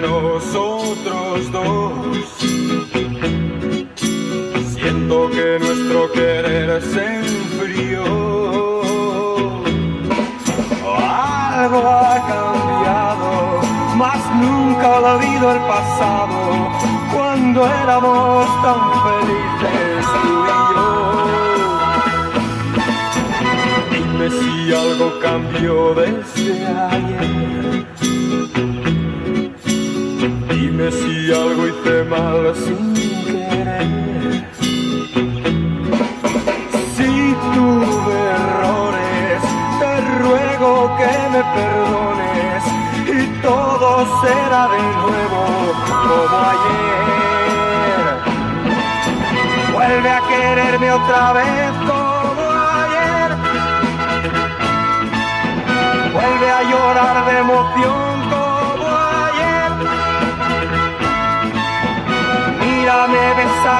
los otros dos. Siento que nuestro querer se enfrió. Algo ha cambiado, mas nunca olvido el pasado, cuando éramos tan felices tú y yo. Dime si algo cambió desde ayer. Dime si algo hice mal sin querer. Si tuve errores, te ruego que me perdones y todo será de nuevo como ayer. Vuelve a quererme otra vez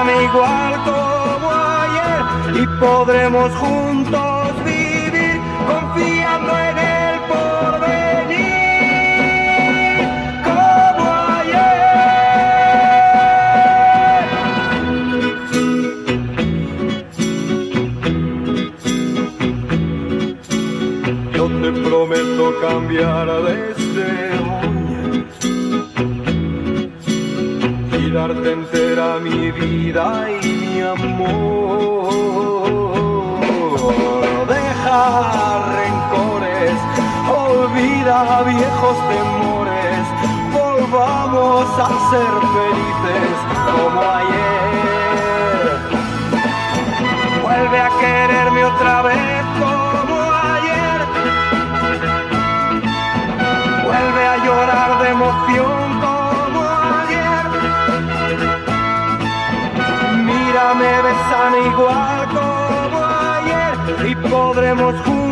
igual como ayer y podremos juntos vivir confiando en el porvenir como ayer. Yo te prometo cambiar desde hoy darte entera mi vida y mi amor. Deja rencores, olvida viejos temores, volvamos a ser felices como ayer. Igual como ayer y podremos juntos